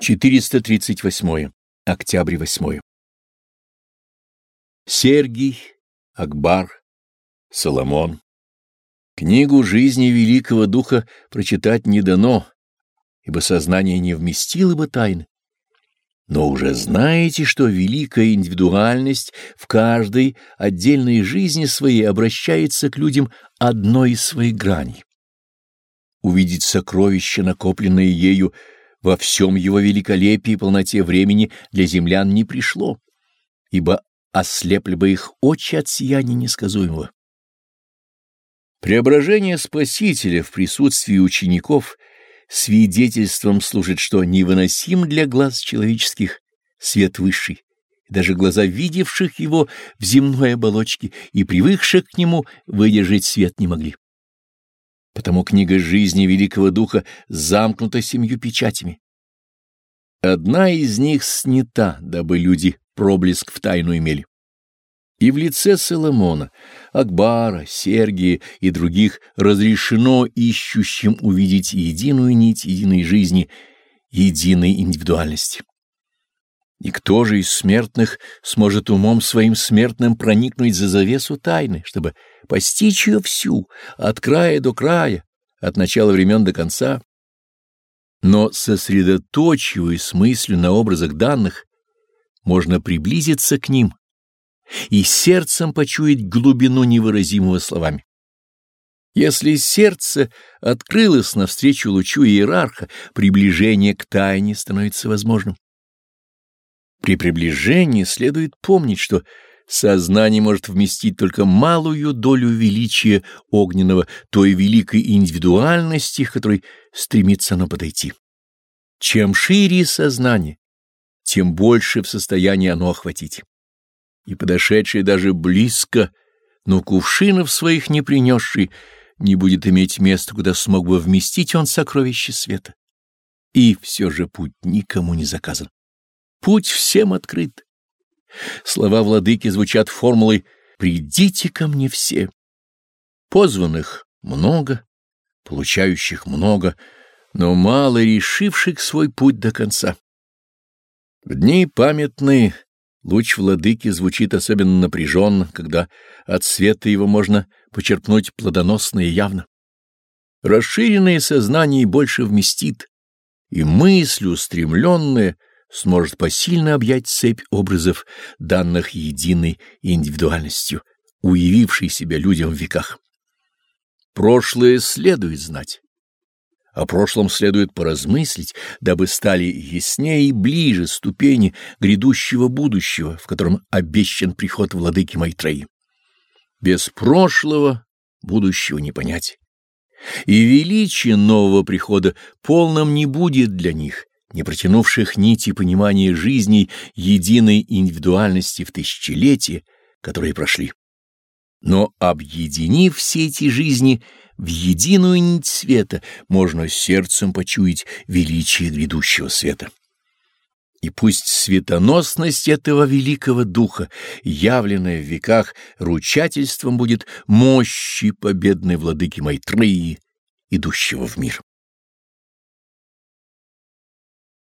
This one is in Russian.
438. Октябрь 8. Сергий, Акбар, Соломон. Книгу жизни великого духа прочитать не дано, ибо сознание не вместило бы тайны. Но уже знаете, что великая индивидуальность в каждой отдельной жизни своей обращается к людям одной из своих граней. Увидеть сокровища, накопленные ею, во всем его великолепии и полноте времени для землян не пришло, ибо ослепли бы их очи от сияния несказуемого. Преображение Спасителя в присутствии учеников свидетельством служит, что невыносим для глаз человеческих свет высший, даже глаза видевших его в земной оболочке и привыкших к нему выдержать свет не могли. Потому книга жизни Великого Духа замкнута семью печатями. Одна из них снята, дабы люди проблеск в тайну имели. И в лице Соломона, Акбара, Сергия и других разрешено ищущим увидеть единую нить единой жизни, единой индивидуальности. Никто же из смертных сможет умом своим смертным проникнуть за завесу тайны, чтобы постичь ее всю, от края до края, от начала времен до конца. Но, сосредоточиваясь мыслью на образах данных, можно приблизиться к ним и сердцем почуять глубину невыразимого словами. Если сердце открылось навстречу лучу иерарха, приближение к тайне становится возможным. При приближении следует помнить, что сознание может вместить только малую долю величия огненного, той великой индивидуальности, к которой стремится оно подойти. Чем шире сознание, тем больше в состоянии оно охватить. И подошедший даже близко, но кувшинов своих не принесший, не будет иметь места, куда смог бы вместить он сокровище света. И все же путь никому не заказан. Путь всем открыт. Слова владыки звучат формулой «Придите ко мне все». Позванных много, получающих много, но мало решивших свой путь до конца. В дни памятные луч владыки звучит особенно напряженно, когда от света его можно почерпнуть плодоносно и явно. Расширенное сознание больше вместит, и мысль устремленная — сможет посильно объять цепь образов, данных единой индивидуальностью, уявившей себя людям в веках. Прошлое следует знать. О прошлом следует поразмыслить, дабы стали яснее и ближе ступени грядущего будущего, в котором обещан приход владыки Майтреи. Без прошлого будущего не понять. И величие нового прихода полным не будет для них, не протянувших нити понимания жизни единой индивидуальности в тысячелетия, которые прошли. Но объединив все эти жизни в единую нить света, можно сердцем почуять величие грядущего света. И пусть светоносность этого великого духа, явленная в веках, ручательством будет мощи победной владыки Майтреи, идущего в мир.